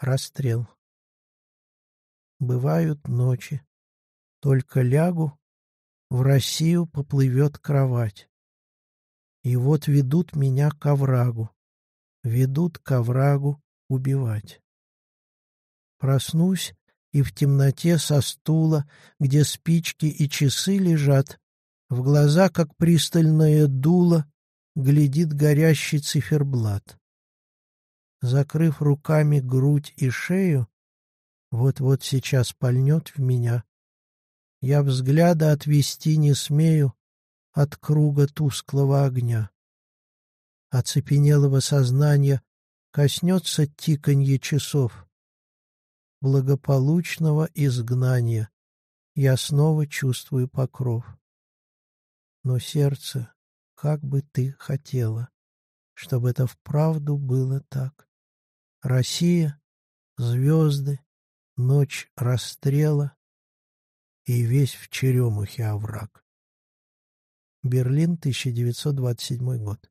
Расстрел. Бывают ночи. Только лягу, в Россию поплывет кровать. И вот ведут меня к оврагу, ведут к оврагу убивать. Проснусь, и в темноте со стула, где спички и часы лежат, в глаза, как пристальное дуло, глядит горящий циферблат закрыв руками грудь и шею, вот-вот сейчас пальнет в меня. Я взгляда отвести не смею от круга тусклого огня. Оцепенелого сознания коснется тиканье часов. Благополучного изгнания я снова чувствую покров. Но сердце, как бы ты хотела, чтобы это вправду было так. Россия, звезды, ночь расстрела и весь в черемухе овраг. Берлин, 1927 год.